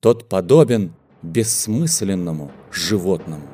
тот подобен бессмысленному животному.